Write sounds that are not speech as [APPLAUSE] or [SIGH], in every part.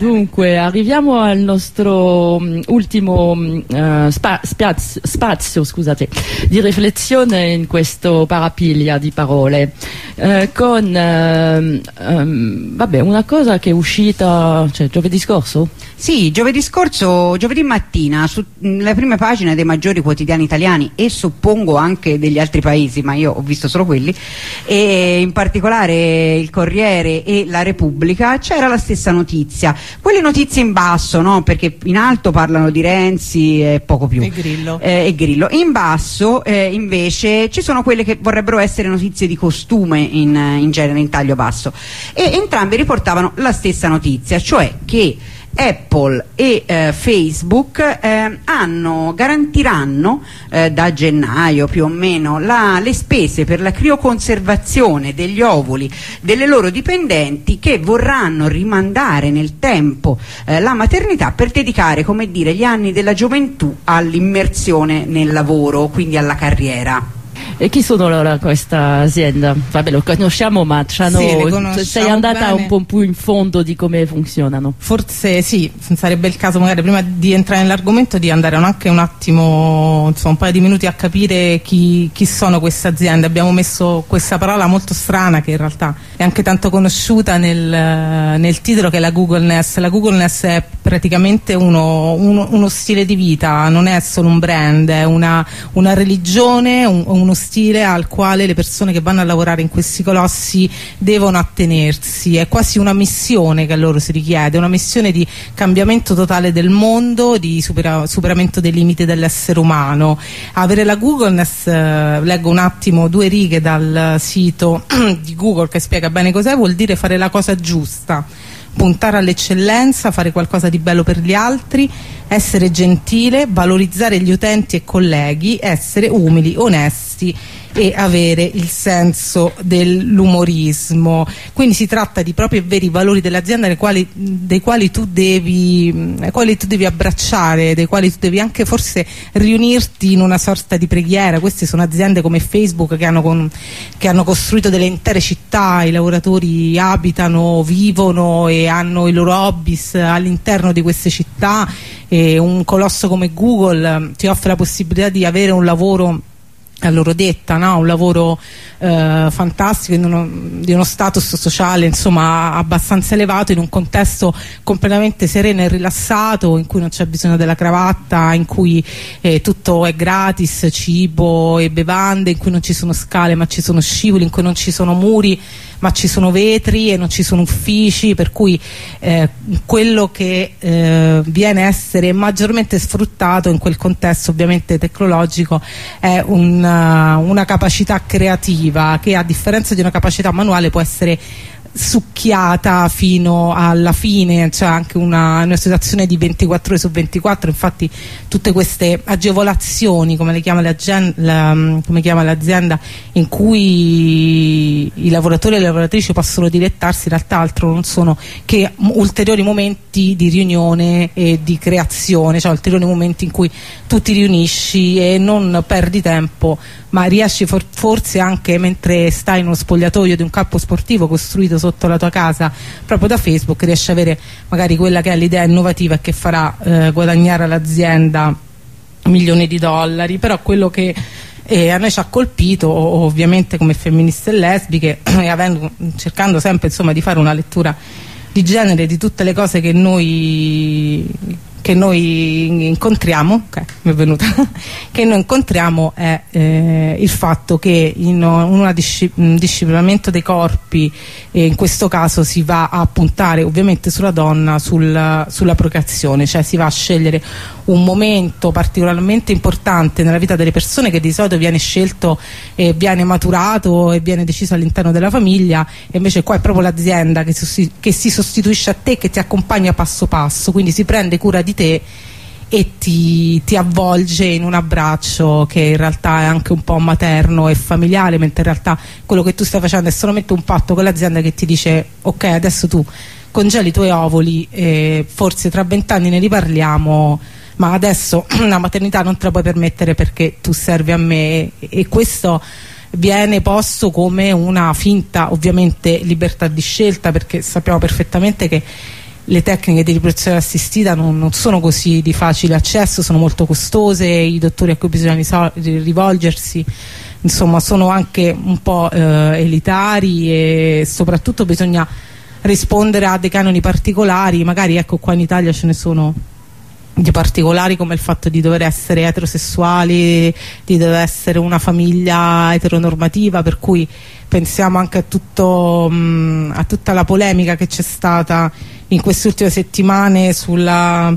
Dunque, arriviamo al nostro um, ultimo uh, spa spazio, spazio scusate, di riflessione in questo parapiglia di parole, uh, con uh, vabbè, una cosa che è uscita cioè, giovedì scorso? Sì, giovedì scorso, giovedì mattina, sulle prime pagine dei maggiori quotidiani italiani e suppongo anche degli altri paesi, ma io ho visto solo quelli, e in particolare il Corriere e la Repubblica, c'era la stessa notizia quelle notizie in basso, no? perché in alto parlano di Renzi e poco più. E Grillo. Eh, e Grillo. In basso eh, invece ci sono quelle che vorrebbero essere notizie di costume in, in genere, in taglio basso. E entrambi riportavano la stessa notizia, cioè che Apple e eh, Facebook eh, hanno, garantiranno eh, da gennaio più o meno la, le spese per la crioconservazione degli ovuli delle loro dipendenti che vorranno rimandare nel tempo eh, la maternità per dedicare come dire, gli anni della gioventù all'immersione nel lavoro, quindi alla carriera. E chi sono allora questa azienda? Vabbè, lo conosciamo, ma sì, sei andata bene. un po' più in fondo di come funzionano. Forse sì, sarebbe il caso magari prima di entrare nell'argomento di andare anche un attimo, insomma, un paio di minuti a capire chi, chi sono queste aziende. Abbiamo messo questa parola molto strana che in realtà è anche tanto conosciuta nel, nel titolo che è la Googleness. La Googleness è praticamente uno, uno, uno stile di vita, non è solo un brand, è una, una religione, un, uno stile stile al quale le persone che vanno a lavorare in questi colossi devono attenersi, è quasi una missione che a loro si richiede, una missione di cambiamento totale del mondo, di supera, superamento dei limiti dell'essere umano. Avere la Googleness, eh, leggo un attimo due righe dal sito [CLEARS THROAT] di Google che spiega bene cos'è, vuol dire fare la cosa giusta puntare all'eccellenza, fare qualcosa di bello per gli altri, essere gentile, valorizzare gli utenti e colleghi, essere umili, onesti e avere il senso dell'umorismo. Quindi si tratta di proprio e veri valori dell'azienda dei quali, dei quali, tu devi, quali tu devi abbracciare, dei quali tu devi anche forse riunirti in una sorta di preghiera. Queste sono aziende come Facebook che hanno, con, che hanno costruito delle intere città, i lavoratori abitano, vivono e hanno i loro hobbies all'interno di queste città. E un colosso come Google ti offre la possibilità di avere un lavoro a loro detta, no? un lavoro eh, fantastico uno, di uno status sociale insomma, abbastanza elevato in un contesto completamente sereno e rilassato in cui non c'è bisogno della cravatta, in cui eh, tutto è gratis, cibo e bevande, in cui non ci sono scale ma ci sono scivoli, in cui non ci sono muri ma ci sono vetri e non ci sono uffici, per cui eh, quello che eh, viene a essere maggiormente sfruttato in quel contesto ovviamente tecnologico è una, capacità creativa che a differenza di una capacità manuale può essere succhiata fino alla fine, c'è anche una, una, situazione di 24 ore su 24, infatti tutte queste agevolazioni, come le chiama l'azienda, in cui i lavoratori e le lavoratrici possono dilettarsi, in realtà altro non sono che ulteriori momenti di riunione e di creazione, cioè ulteriori momenti in cui tu ti riunisci e non perdi tempo ma riesci for forse anche mentre stai in uno spogliatoio di un campo sportivo costruito sotto la tua casa proprio da Facebook riesci ad avere magari quella che è l'idea innovativa e che farà eh, guadagnare all'azienda milioni di dollari. Però quello che eh, a noi ci ha colpito ovviamente come femministe e lesbiche [CLEARS THROAT] e avendo, cercando sempre insomma, di fare una lettura di genere di tutte le cose che noi che noi incontriamo, okay, [LAUGHS] che noi incontriamo è eh, il fatto che in un disciplinamento dei corpi, e in questo caso si va a puntare ovviamente sulla donna, sul, sulla procreazione, cioè si va a scegliere un momento particolarmente importante nella vita delle persone che di solito viene scelto e viene maturato e viene deciso all'interno della famiglia e invece qua è proprio l'azienda che, che si sostituisce a te, che ti accompagna passo passo, quindi si prende cura di te e ti, ti, avvolge in un abbraccio che in realtà è anche un po' materno e familiare, mentre in realtà quello che tu stai facendo è solamente un patto con l'azienda che ti dice ok adesso tu congeli i tuoi ovuli e forse tra vent'anni ne riparliamo ma adesso [CLEARS THROAT] la maternità non te la puoi permettere perché tu servi a me. E questo viene posto come una finta ovviamente libertà di scelta perché sappiamo perfettamente che le tecniche di riproduzione assistita non, non, sono così di facile accesso, sono molto costose, i dottori a cui bisogna rivolgersi insomma sono anche un po' eh, elitari e soprattutto bisogna rispondere a dei canoni particolari, magari ecco qua in Italia ce ne sono di particolari come il fatto di dover essere eterosessuali, di dover essere una famiglia eteronormativa, per cui pensiamo anche a, tutto, mh, a tutta la polemica che c'è stata in queste ultime settimane sulla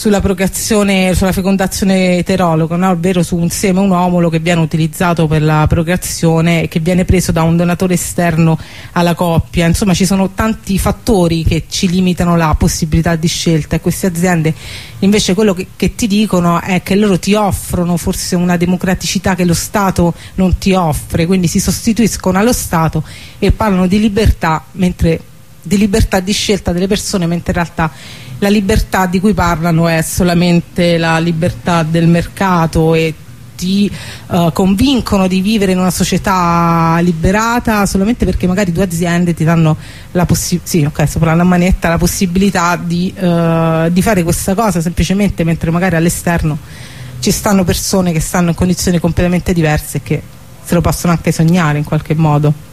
sulla procreazione, sulla fecondazione eterologa, no? ovvero su un seme, un ovulo che viene utilizzato per la procreazione e che viene preso da un donatore esterno alla coppia. Insomma ci sono tanti fattori che ci limitano la possibilità di scelta e queste aziende invece quello che, che ti dicono è che loro ti offrono forse una democraticità che lo Stato non ti offre, quindi si sostituiscono allo Stato e parlano di libertà, mentre, di libertà di scelta delle persone, mentre in realtà la libertà di cui parlano è solamente la libertà del mercato e ti uh, convincono di vivere in una società liberata solamente perché magari due aziende ti danno la possibilità, sì, ok, sopra la manetta la possibilità di, uh, di fare questa cosa semplicemente mentre magari all'esterno ci stanno persone che stanno in condizioni completamente diverse e che se lo possono anche sognare in qualche modo.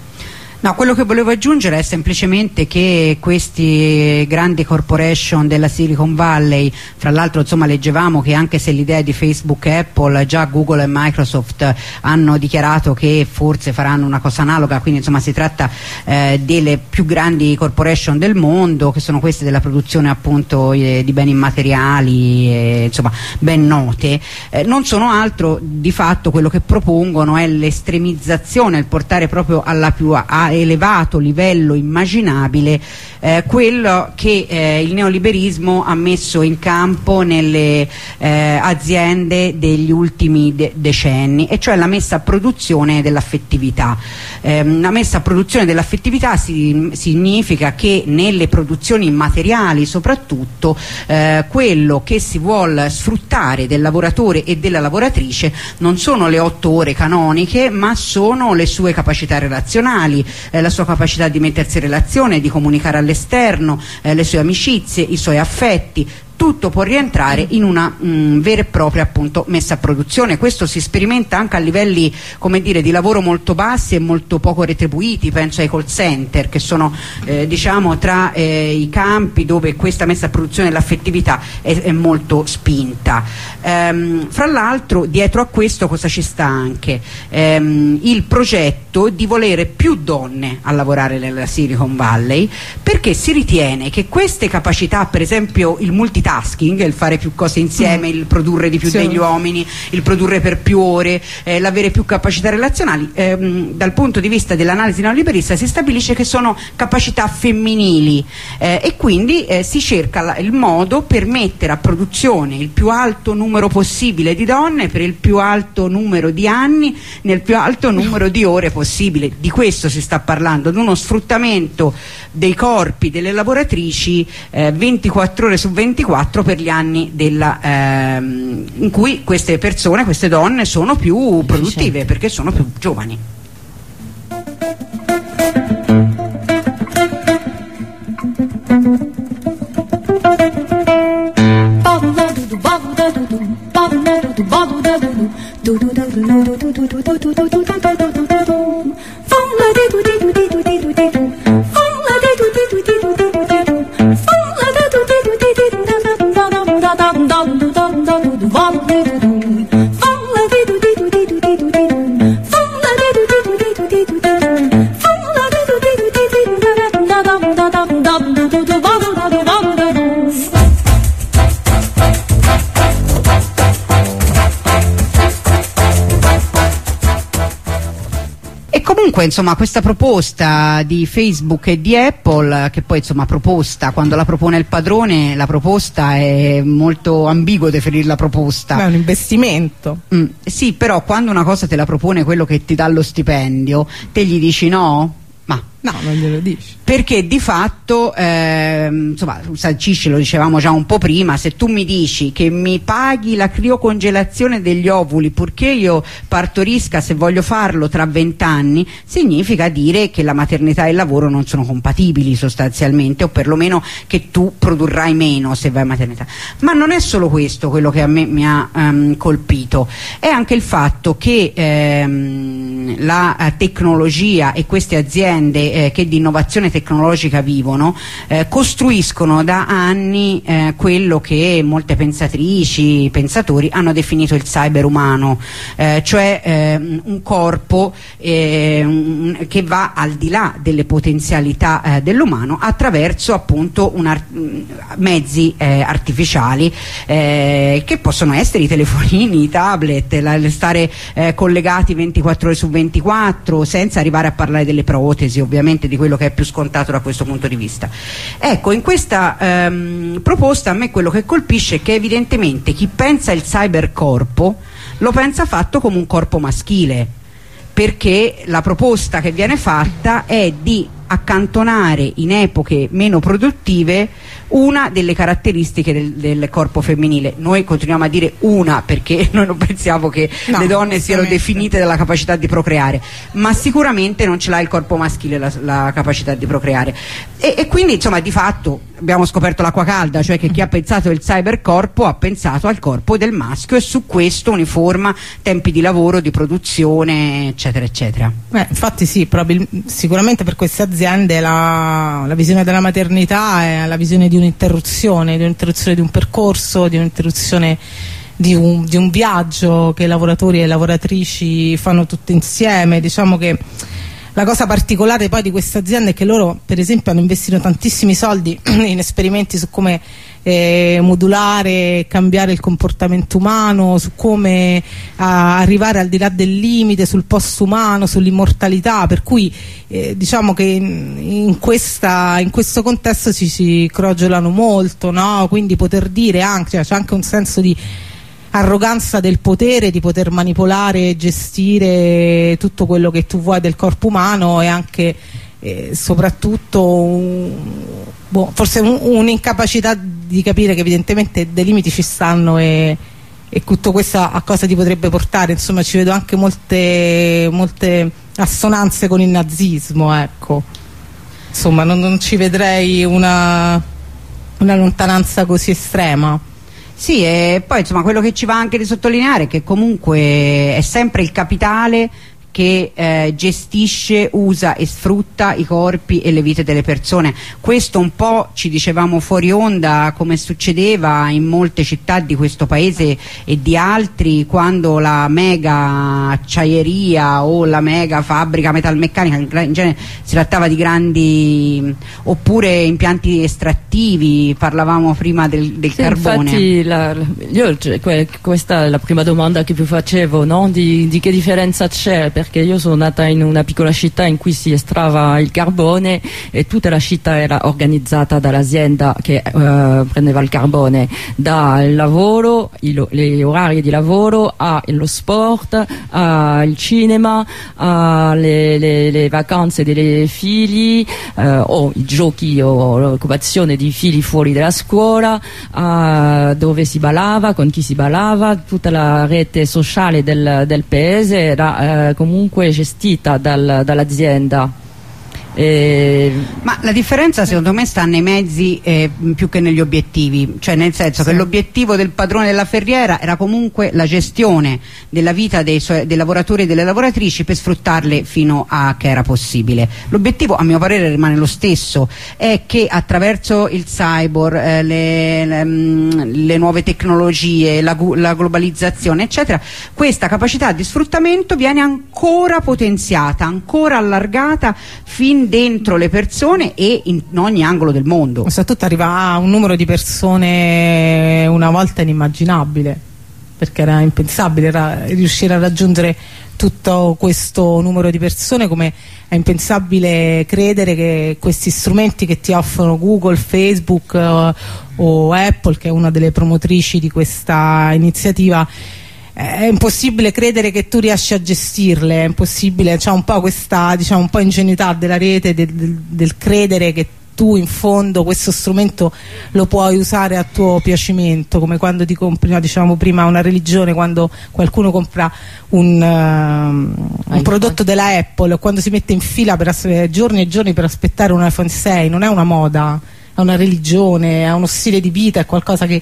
No, quello che volevo aggiungere è semplicemente che questi grandi corporation della Silicon Valley, fra l'altro leggevamo che anche se l'idea di Facebook e Apple, già Google e Microsoft hanno dichiarato che forse faranno una cosa analoga, quindi insomma si tratta eh, delle più grandi corporation del mondo, che sono queste della produzione appunto eh, di beni immateriali, eh, insomma ben note, eh, non sono altro di fatto quello che propongono è l'estremizzazione, il portare proprio alla più a elevato livello immaginabile eh, quello che eh, il neoliberismo ha messo in campo nelle eh, aziende degli ultimi de decenni e cioè la messa a produzione dell'affettività. Ehm, la messa a produzione dell'affettività si, significa che nelle produzioni materiali soprattutto eh, quello che si vuole sfruttare del lavoratore e della lavoratrice non sono le otto ore canoniche ma sono le sue capacità relazionali, eh, la sua capacità di mettersi in relazione, di comunicare all'esterno, eh, le sue amicizie, i suoi affetti, tutto può rientrare in una mh, mm, vera e propria appunto, messa a produzione. Questo si sperimenta anche a livelli dire, di lavoro molto bassi e molto poco retribuiti, penso ai call center che sono eh, diciamo, tra eh, i campi dove questa messa a produzione dell'affettività è, è, molto spinta. Ehm, fra l'altro dietro a questo cosa ci sta anche? Ehm, il progetto di volere più donne a lavorare nella Silicon Valley perché si ritiene che queste capacità, per esempio il multitasking, multitasking, il fare più cose insieme, mm. il produrre di più sì. degli uomini, il produrre per più ore, eh, l'avere più capacità relazionali, ehm, dal punto di vista dell'analisi neoliberista si stabilisce che sono capacità femminili eh, e quindi eh, si cerca la, il modo per mettere a produzione il più alto numero possibile di donne per il più alto numero di anni nel più alto numero di ore possibile. Di questo si sta parlando, di uno sfruttamento dei corpi delle lavoratrici 24 eh, ore su 24 4 per gli anni della, ehm, in cui queste persone, queste donne sono più produttive perché sono più giovani. comunque insomma questa proposta di Facebook e di Apple che poi insomma proposta quando la propone il padrone la proposta è molto ambiguo definirla proposta. Ma è un investimento. Mm, sì però quando una cosa te la propone quello che ti dà lo stipendio te gli dici no? ma No, non glielo dici. Perché di fatto, eh, insomma, sancisce, lo dicevamo già un po' prima, se tu mi dici che mi paghi la criocongelazione degli ovuli purché io partorisca se voglio farlo tra vent'anni, significa dire che la maternità e il lavoro non sono compatibili sostanzialmente, o perlomeno che tu produrrai meno se vai a maternità. Ma non è solo questo quello che a me mi ha um, colpito, è anche il fatto che ehm, la eh, tecnologia e queste aziende eh, che di innovazione tecnologica vivono eh, costruiscono da anni eh, quello che molte pensatrici, pensatori hanno definito il cyber umano, eh, cioè ehm, un corpo ehm, che va al di là delle potenzialità eh, dell'umano attraverso appunto mezzi eh, artificiali che possono essere i telefonini, i tablet, la, stare collegati 24 ore su 24 senza arrivare a parlare delle protesi ovviamente di quello che è più scontato da questo punto di vista. Ecco, in questa ehm, proposta a me quello che colpisce è che evidentemente chi pensa il cybercorpo lo pensa fatto come un corpo maschile, perché la proposta che viene fatta è di accantonare in epoche meno produttive una delle caratteristiche del, del, corpo femminile. Noi continuiamo a dire una perché [LAUGHS] noi non pensiamo che no, le donne siano definite dalla capacità di procreare, ma sicuramente non ce l'ha il corpo maschile la, la capacità di procreare. E, e, quindi insomma di fatto abbiamo scoperto l'acqua calda, cioè che chi ha pensato il cybercorpo ha pensato al corpo del maschio e su questo uniforma tempi di lavoro, di produzione, eccetera, eccetera. Eh, infatti sì, sicuramente per queste aziende la, la visione della maternità è la visione di un'interruzione, di un'interruzione di un percorso, di un'interruzione di un, di un viaggio che i lavoratori e le lavoratrici fanno tutti insieme. Diciamo che la cosa particolare poi di questa azienda è che loro per esempio hanno investito tantissimi soldi [CLEARS THROAT] in esperimenti su come eh, modulare, cambiare il comportamento umano, su come eh, arrivare al di là del limite, sul post umano, sull'immortalità, per cui eh, diciamo che in, in, questa, in, questo contesto ci si crogiolano molto, no? quindi poter dire anche, cioè, c'è anche un senso di arroganza del potere di poter manipolare e gestire tutto quello che tu vuoi del corpo umano e anche eh, soprattutto un, boh, forse un'incapacità un di capire che evidentemente dei limiti ci stanno e, e, tutto questo a cosa ti potrebbe portare. Insomma ci vedo anche molte, molte assonanze con il nazismo ecco. Insomma non, non ci vedrei una, una lontananza così estrema. Sì, e poi insomma quello che ci va anche di sottolineare è che comunque è sempre il capitale che eh, gestisce, usa e sfrutta i corpi e le vite delle persone. Questo un po' ci dicevamo fuori onda come succedeva in molte città di questo paese e di altri quando la mega acciaieria o la mega fabbrica metalmeccanica, in genere si trattava di grandi oppure impianti estrattivi, parlavamo prima del, del sì, carbone. Infatti la, io, cioè, questa è la prima domanda che vi facevo, no? di, di che differenza c'è? Perché io sono nata in una piccola città in cui si estrava il carbone e tutta la città era organizzata dall'azienda che eh, prendeva il carbone dal lavoro, gli orari di lavoro, allo sport, al cinema, alle le, le vacanze dei figli eh, o i giochi o l'occupazione di figli fuori dalla scuola, dove si ballava, con chi si ballava, tutta la rete sociale del, del paese era eh, comunque comunque gestita dal, dall'azienda eh, Ma la differenza secondo me sta nei mezzi eh, più che negli obiettivi, cioè nel senso sì. che l'obiettivo del padrone della ferriera era comunque la gestione della vita dei, dei, lavoratori e delle lavoratrici per sfruttarle fino a che era possibile. L'obiettivo a mio parere rimane lo stesso, è che attraverso il cyber, eh, le, le, mm, le, nuove tecnologie, la, la globalizzazione eccetera, questa capacità di sfruttamento viene ancora potenziata, ancora allargata fin dentro le persone e in ogni angolo del mondo. Soprattutto arriva a un numero di persone una volta inimmaginabile, perché era impensabile era riuscire a raggiungere tutto questo numero di persone come è impensabile credere che questi strumenti che ti offrono Google, Facebook uh, o Apple che è una delle promotrici di questa iniziativa è impossibile credere che tu riesci a gestirle, è impossibile, c'è un po' questa diciamo, un po' ingenuità della rete del, del, del credere che tu in fondo questo strumento lo puoi usare a tuo piacimento come quando ti compri, no, diciamo prima una religione quando qualcuno compra un, uh, un prodotto della Apple quando si mette in fila per giorni e giorni per aspettare un iPhone 6 non è una moda è una religione, è uno stile di vita è qualcosa che,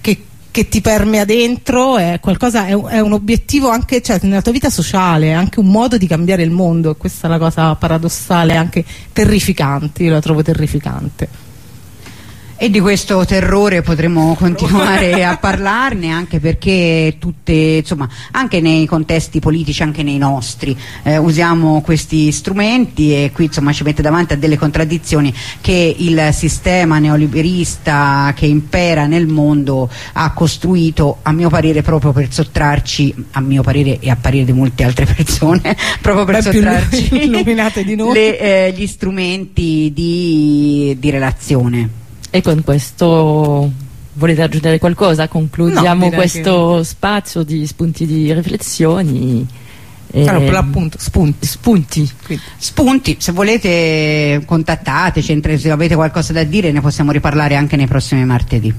che che ti permea dentro è qualcosa, è è un obiettivo anche cioè, nella tua vita sociale, è anche un modo di cambiare il mondo questa è la cosa paradossale, anche terrificante, io la trovo terrificante. E di questo terrore potremo continuare a parlarne anche perché tutte, insomma, anche nei contesti politici, anche nei nostri, eh, usiamo questi strumenti e qui insomma ci mette davanti a delle contraddizioni che il sistema neoliberista che impera nel mondo ha costruito, a mio parere, proprio per sottrarci, a mio parere e a parere di molte altre persone, [LAUGHS] proprio per Beh, sottrarci [LAUGHS] le, eh, gli strumenti di, di relazione. E con questo volete aggiungere qualcosa? Concludiamo no, questo che... spazio di spunti di riflessioni. Allora, per l'appunto, spunti. Spunti. spunti. se volete contattateci, se avete qualcosa da dire ne possiamo riparlare anche nei prossimi martedì.